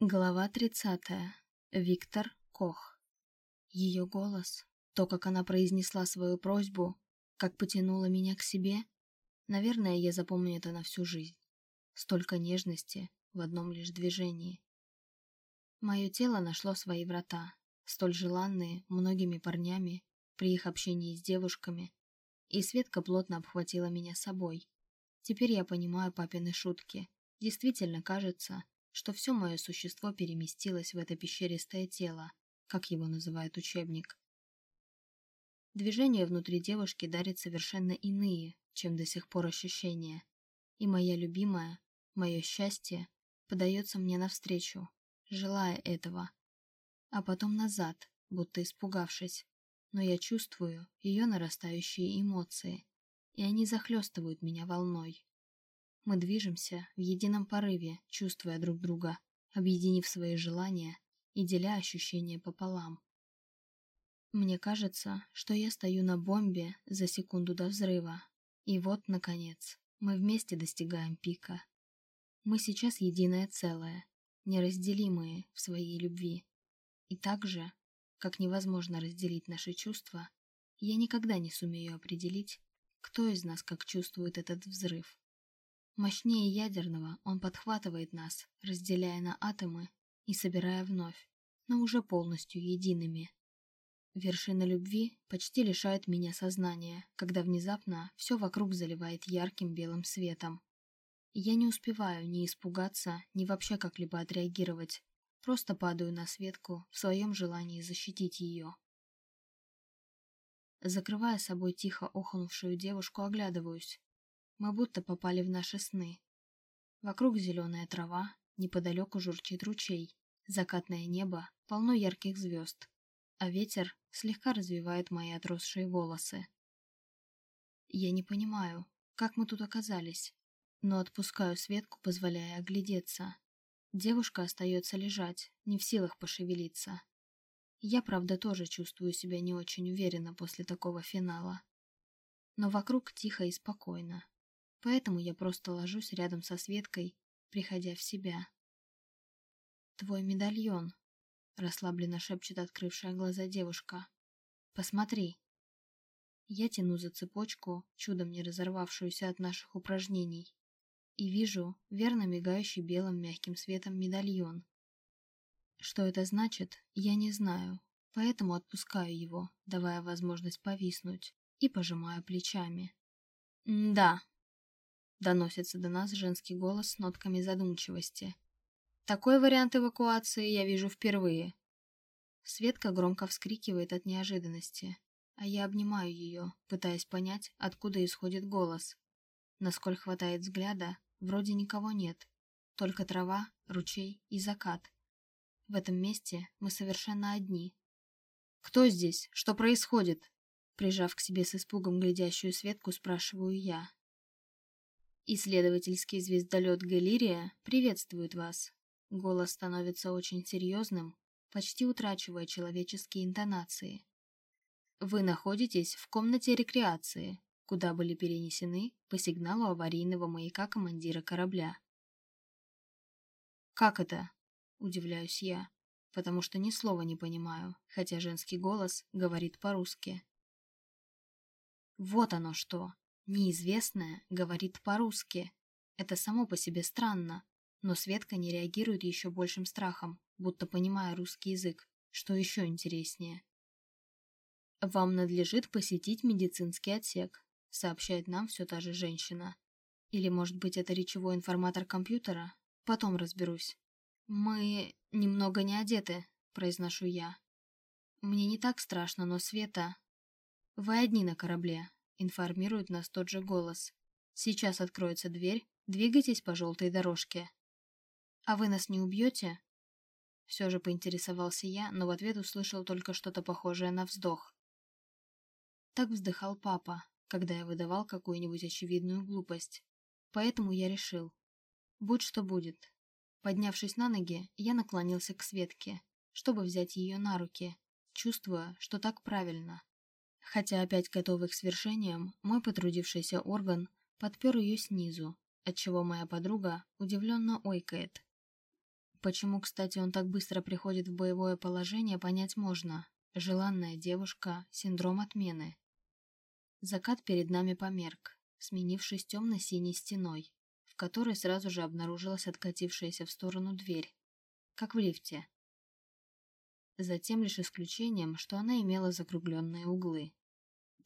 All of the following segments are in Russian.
Глава 30. Виктор Кох. Ее голос, то, как она произнесла свою просьбу, как потянула меня к себе, наверное, я запомню это на всю жизнь. Столько нежности в одном лишь движении. Мое тело нашло свои врата, столь желанные многими парнями при их общении с девушками, и Светка плотно обхватила меня собой. Теперь я понимаю папины шутки. Действительно кажется, что все мое существо переместилось в это пещеристое тело, как его называет учебник. Движения внутри девушки дарят совершенно иные, чем до сих пор ощущения. И моя любимая, мое счастье, подается мне навстречу, желая этого. А потом назад, будто испугавшись. Но я чувствую ее нарастающие эмоции, и они захлестывают меня волной. Мы движемся в едином порыве, чувствуя друг друга, объединив свои желания и деля ощущения пополам. Мне кажется, что я стою на бомбе за секунду до взрыва. И вот, наконец, мы вместе достигаем пика. Мы сейчас единое целое, неразделимые в своей любви. И так же, как невозможно разделить наши чувства, я никогда не сумею определить, кто из нас как чувствует этот взрыв. Мощнее ядерного он подхватывает нас, разделяя на атомы и собирая вновь, но уже полностью едиными. Вершина любви почти лишает меня сознания, когда внезапно все вокруг заливает ярким белым светом. Я не успеваю ни испугаться, ни вообще как-либо отреагировать, просто падаю на Светку в своем желании защитить ее. Закрывая собой тихо охнувшую девушку, оглядываюсь. Мы будто попали в наши сны. Вокруг зеленая трава, неподалеку журчит ручей, закатное небо полно ярких звезд, а ветер слегка развивает мои отросшие волосы. Я не понимаю, как мы тут оказались, но отпускаю Светку, позволяя оглядеться. Девушка остается лежать, не в силах пошевелиться. Я, правда, тоже чувствую себя не очень уверенно после такого финала. Но вокруг тихо и спокойно поэтому я просто ложусь рядом со Светкой, приходя в себя. «Твой медальон», — расслабленно шепчет открывшая глаза девушка. «Посмотри». Я тяну за цепочку, чудом не разорвавшуюся от наших упражнений, и вижу верно мигающий белым мягким светом медальон. Что это значит, я не знаю, поэтому отпускаю его, давая возможность повиснуть, и пожимаю плечами. «Да», Доносится до нас женский голос с нотками задумчивости. Такой вариант эвакуации я вижу впервые. Светка громко вскрикивает от неожиданности, а я обнимаю ее, пытаясь понять, откуда исходит голос. Насколько хватает взгляда, вроде никого нет, только трава, ручей и закат. В этом месте мы совершенно одни. «Кто здесь? Что происходит?» Прижав к себе с испугом глядящую Светку, спрашиваю я. Исследовательский звездолет Галирия приветствует вас. Голос становится очень серьезным, почти утрачивая человеческие интонации. Вы находитесь в комнате рекреации, куда были перенесены по сигналу аварийного маяка командира корабля. «Как это?» – удивляюсь я, потому что ни слова не понимаю, хотя женский голос говорит по-русски. «Вот оно что!» Неизвестная говорит по-русски. Это само по себе странно, но Светка не реагирует еще большим страхом, будто понимая русский язык, что еще интереснее. «Вам надлежит посетить медицинский отсек», сообщает нам все та же женщина. Или, может быть, это речевой информатор компьютера? Потом разберусь. «Мы немного не одеты», — произношу я. «Мне не так страшно, но Света...» «Вы одни на корабле, информирует нас тот же голос. Сейчас откроется дверь, двигайтесь по желтой дорожке. А вы нас не убьете? Все же поинтересовался я, но в ответ услышал только что-то похожее на вздох. Так вздыхал папа, когда я выдавал какую-нибудь очевидную глупость. Поэтому я решил. Будь что будет. Поднявшись на ноги, я наклонился к Светке, чтобы взять ее на руки, чувствуя, что так правильно. Хотя опять готовый к свершениям, мой потрудившийся орган подпер ее снизу, отчего моя подруга удивленно ойкает. Почему, кстати, он так быстро приходит в боевое положение, понять можно. Желанная девушка, синдром отмены. Закат перед нами померк, сменившись темно-синей стеной, в которой сразу же обнаружилась откатившаяся в сторону дверь, как в лифте. Затем лишь исключением, что она имела закругленные углы.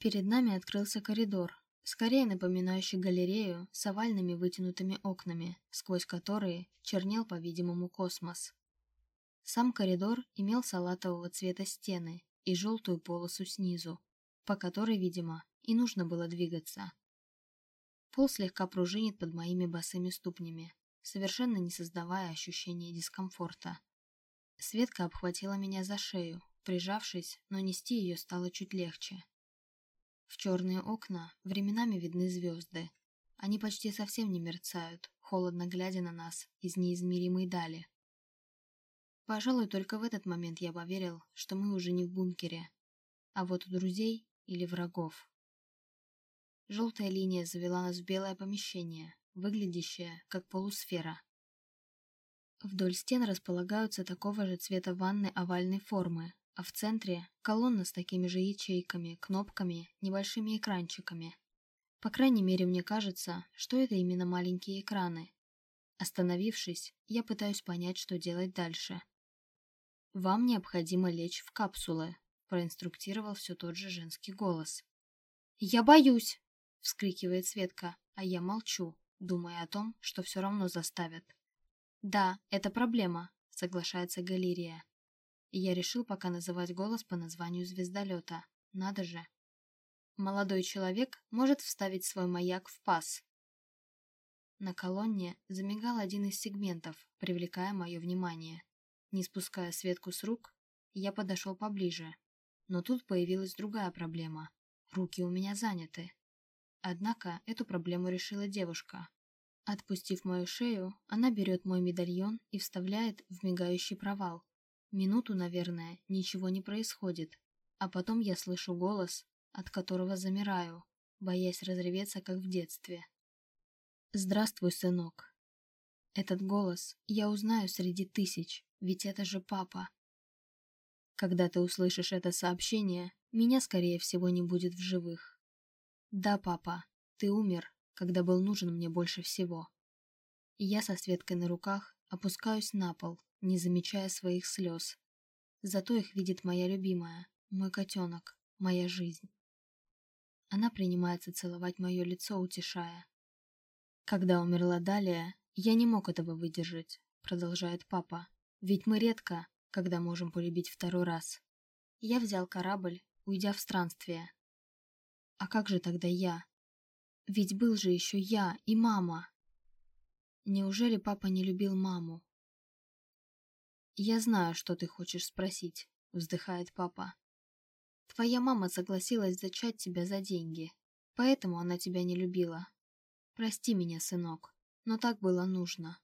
Перед нами открылся коридор, скорее напоминающий галерею с овальными вытянутыми окнами, сквозь которые чернел, по-видимому, космос. Сам коридор имел салатового цвета стены и желтую полосу снизу, по которой, видимо, и нужно было двигаться. Пол слегка пружинит под моими босыми ступнями, совершенно не создавая ощущения дискомфорта. Светка обхватила меня за шею, прижавшись, но нести ее стало чуть легче. В черные окна временами видны звезды. Они почти совсем не мерцают, холодно глядя на нас из неизмеримой дали. Пожалуй, только в этот момент я поверил, что мы уже не в бункере, а вот у друзей или врагов. Желтая линия завела нас в белое помещение, выглядящее как полусфера. Вдоль стен располагаются такого же цвета ванны овальной формы, а в центре колонна с такими же ячейками, кнопками, небольшими экранчиками. По крайней мере, мне кажется, что это именно маленькие экраны. Остановившись, я пытаюсь понять, что делать дальше. «Вам необходимо лечь в капсулы», – проинструктировал все тот же женский голос. «Я боюсь!» вскрикивает Светка, а я молчу, думая о том, что все равно заставят. «Да, это проблема», — соглашается Галерия. Я решил пока называть голос по названию звездолета. Надо же. Молодой человек может вставить свой маяк в паз. На колонне замигал один из сегментов, привлекая мое внимание. Не спуская Светку с рук, я подошел поближе. Но тут появилась другая проблема. Руки у меня заняты. Однако эту проблему решила девушка. Отпустив мою шею, она берет мой медальон и вставляет в мигающий провал. Минуту, наверное, ничего не происходит, а потом я слышу голос, от которого замираю, боясь разреветься, как в детстве. «Здравствуй, сынок». Этот голос я узнаю среди тысяч, ведь это же папа. Когда ты услышишь это сообщение, меня, скорее всего, не будет в живых. «Да, папа, ты умер, когда был нужен мне больше всего». я со Светкой на руках опускаюсь на пол, не замечая своих слез. Зато их видит моя любимая, мой котенок, моя жизнь. Она принимается целовать мое лицо, утешая. «Когда умерла Далия, я не мог этого выдержать», — продолжает папа. «Ведь мы редко, когда можем полюбить второй раз. Я взял корабль, уйдя в странствие, а как же тогда я? Ведь был же еще я и мама. Неужели папа не любил маму? «Я знаю, что ты хочешь спросить», — вздыхает папа. «Твоя мама согласилась зачать тебя за деньги, поэтому она тебя не любила. Прости меня, сынок, но так было нужно».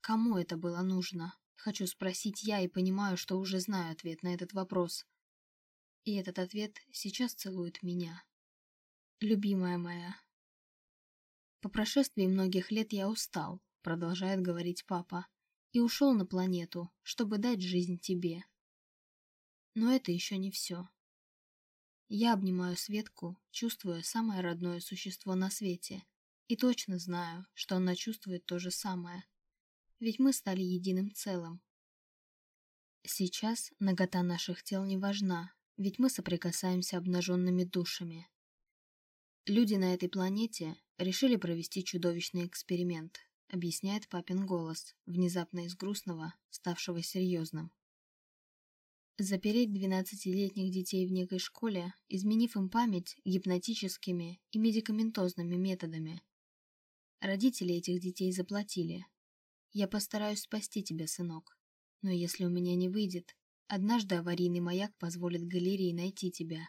«Кому это было нужно?» Хочу спросить я и понимаю, что уже знаю ответ на этот вопрос. И этот ответ сейчас целует меня. Любимая моя. По прошествии многих лет я устал, продолжает говорить папа, и ушел на планету, чтобы дать жизнь тебе. Но это еще не все. Я обнимаю Светку, чувствуя самое родное существо на свете, и точно знаю, что она чувствует то же самое. Ведь мы стали единым целым. Сейчас нагота наших тел не важна, ведь мы соприкасаемся обнаженными душами. Люди на этой планете решили провести чудовищный эксперимент, объясняет папин голос, внезапно из грустного, ставшего серьезным. Запереть 12-летних детей в некой школе, изменив им память гипнотическими и медикаментозными методами. Родители этих детей заплатили. Я постараюсь спасти тебя, сынок. Но если у меня не выйдет, Однажды аварийный маяк позволит галерее найти тебя.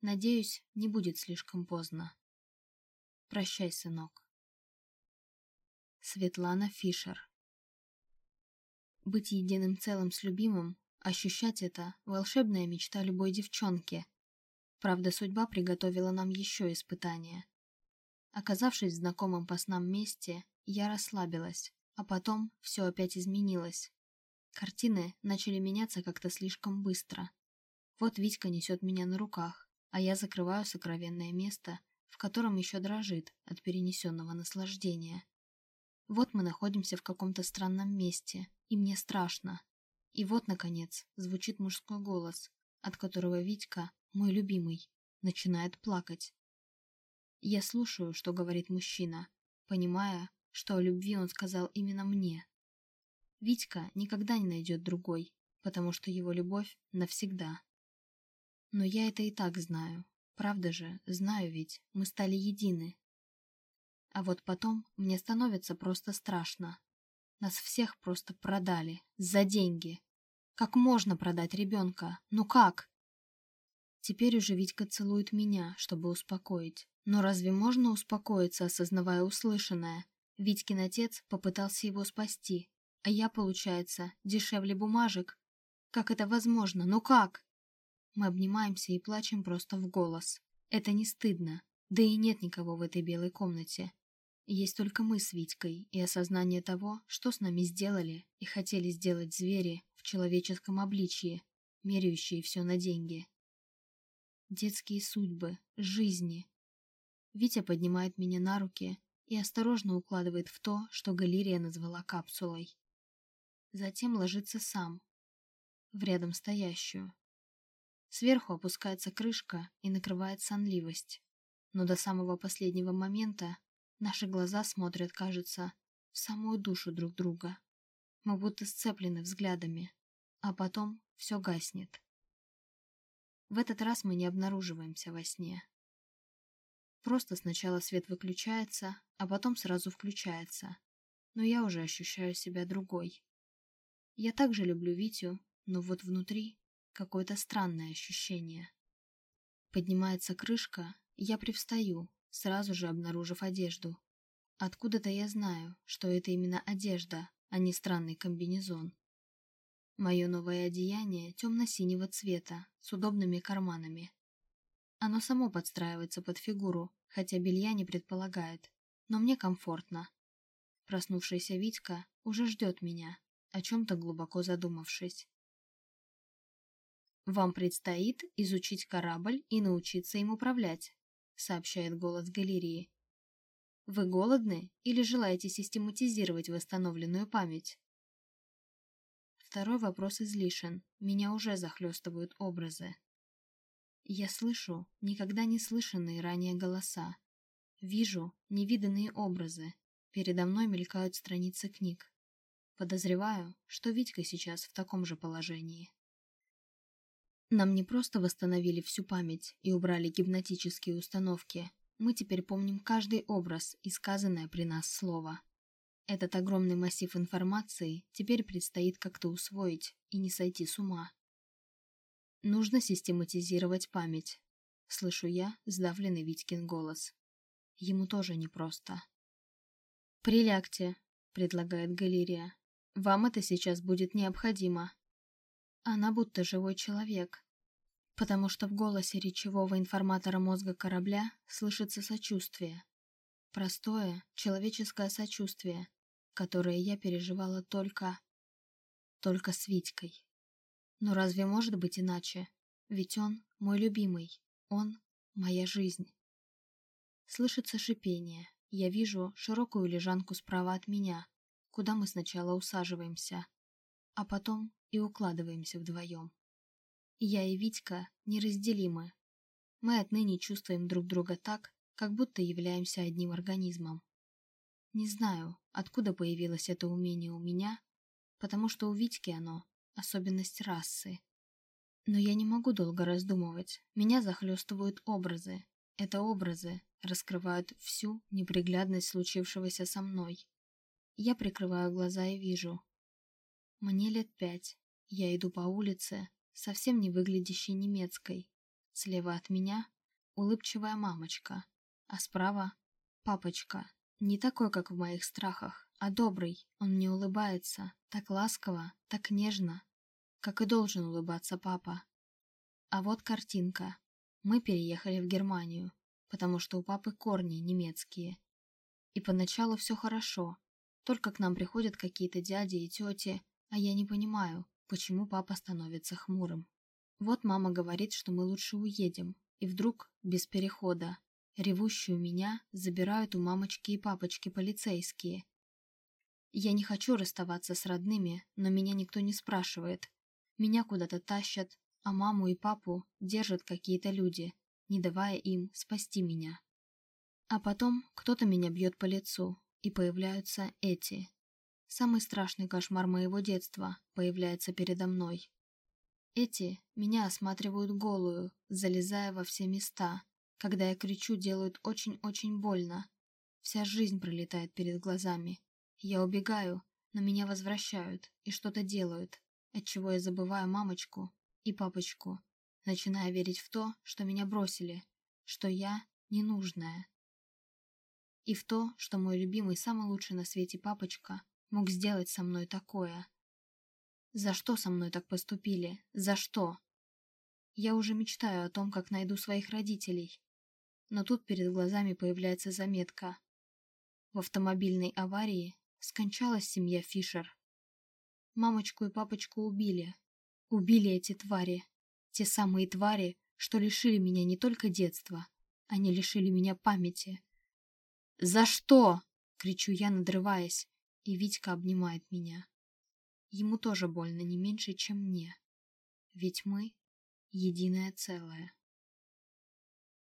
Надеюсь, не будет слишком поздно. Прощай, сынок. Светлана Фишер Быть единым целым с любимым, ощущать это – волшебная мечта любой девчонки. Правда, судьба приготовила нам еще испытания. Оказавшись в знакомом по снам месте, я расслабилась, А потом все опять изменилось. Картины начали меняться как-то слишком быстро. Вот Витька несет меня на руках, а я закрываю сокровенное место, в котором еще дрожит от перенесенного наслаждения. Вот мы находимся в каком-то странном месте, и мне страшно. И вот, наконец, звучит мужской голос, от которого Витька, мой любимый, начинает плакать. Я слушаю, что говорит мужчина, понимая, что о любви он сказал именно мне. Витька никогда не найдет другой, потому что его любовь навсегда. Но я это и так знаю. Правда же, знаю ведь, мы стали едины. А вот потом мне становится просто страшно. Нас всех просто продали. За деньги. Как можно продать ребенка? Ну как? Теперь уже Витька целует меня, чтобы успокоить. Но разве можно успокоиться, осознавая услышанное? Витькин отец попытался его спасти, а я, получается, дешевле бумажек. Как это возможно? Ну как? Мы обнимаемся и плачем просто в голос. Это не стыдно. Да и нет никого в этой белой комнате. Есть только мы с Витькой и осознание того, что с нами сделали и хотели сделать звери в человеческом обличье, меряющие все на деньги. Детские судьбы, жизни. Витя поднимает меня на руки и осторожно укладывает в то, что галерея назвала капсулой. Затем ложится сам, в рядом стоящую. Сверху опускается крышка и накрывает сонливость. Но до самого последнего момента наши глаза смотрят, кажется, в самую душу друг друга. Мы будто сцеплены взглядами, а потом все гаснет. В этот раз мы не обнаруживаемся во сне. Просто сначала свет выключается, а потом сразу включается. Но я уже ощущаю себя другой. Я также люблю Витю, но вот внутри какое-то странное ощущение. Поднимается крышка, я привстаю, сразу же обнаружив одежду. Откуда-то я знаю, что это именно одежда, а не странный комбинезон. Мое новое одеяние темно-синего цвета, с удобными карманами. Оно само подстраивается под фигуру, хотя белья не предполагает, но мне комфортно. Проснувшийся Витька уже ждет меня, о чем-то глубоко задумавшись. «Вам предстоит изучить корабль и научиться им управлять», сообщает голос галереи. «Вы голодны или желаете систематизировать восстановленную память?» Второй вопрос излишен, меня уже захлестывают образы. Я слышу никогда не слышанные ранее голоса. Вижу невиданные образы. Передо мной мелькают страницы книг. Подозреваю, что Витька сейчас в таком же положении. Нам не просто восстановили всю память и убрали гипнотические установки. Мы теперь помним каждый образ и сказанное при нас слово. Этот огромный массив информации теперь предстоит как-то усвоить и не сойти с ума. Нужно систематизировать память. Слышу я сдавленный Витькин голос. Ему тоже непросто. «Прилягте», — предлагает Галерия. «Вам это сейчас будет необходимо». Она будто живой человек, потому что в голосе речевого информатора мозга корабля слышится сочувствие. Простое, человеческое сочувствие, которое я переживала только... только с Витькой. Но разве может быть иначе? Ведь он мой любимый, он моя жизнь. Слышится шипение. Я вижу широкую лежанку справа от меня, куда мы сначала усаживаемся, а потом и укладываемся вдвоем. Я и Витька неразделимы. Мы отныне чувствуем друг друга так, как будто являемся одним организмом. Не знаю, откуда появилось это умение у меня, потому что у Витьки оно – особенность расы. Но я не могу долго раздумывать, меня захлестывают образы. Это образы раскрывают всю неприглядность случившегося со мной. Я прикрываю глаза и вижу. Мне лет пять, я иду по улице, совсем не выглядящей немецкой. Слева от меня улыбчивая мамочка, а справа папочка. Не такой, как в моих страхах, а добрый. Он мне улыбается, так ласково, так нежно, как и должен улыбаться папа. А вот картинка. Мы переехали в Германию, потому что у папы корни немецкие. И поначалу все хорошо. Только к нам приходят какие-то дяди и тети, а я не понимаю, почему папа становится хмурым. Вот мама говорит, что мы лучше уедем, и вдруг, без перехода, ревущую меня забирают у мамочки и папочки полицейские. Я не хочу расставаться с родными, но меня никто не спрашивает. Меня куда-то тащат, а маму и папу держат какие-то люди, не давая им спасти меня. А потом кто-то меня бьет по лицу, и появляются эти. Самый страшный кошмар моего детства появляется передо мной. Эти меня осматривают голую, залезая во все места. Когда я кричу, делают очень-очень больно. Вся жизнь пролетает перед глазами. Я убегаю, но меня возвращают и что-то делают, отчего я забываю мамочку и папочку, начиная верить в то, что меня бросили, что я ненужная. И в то, что мой любимый, самый лучший на свете папочка мог сделать со мной такое. За что со мной так поступили? За что? Я уже мечтаю о том, как найду своих родителей. Но тут перед глазами появляется заметка. В автомобильной аварии скончалась семья Фишер. Мамочку и папочку убили. Убили эти твари. Те самые твари, что лишили меня не только детства, они лишили меня памяти. «За что?» — кричу я, надрываясь, и Витька обнимает меня. Ему тоже больно не меньше, чем мне. Ведь мы — единое целое.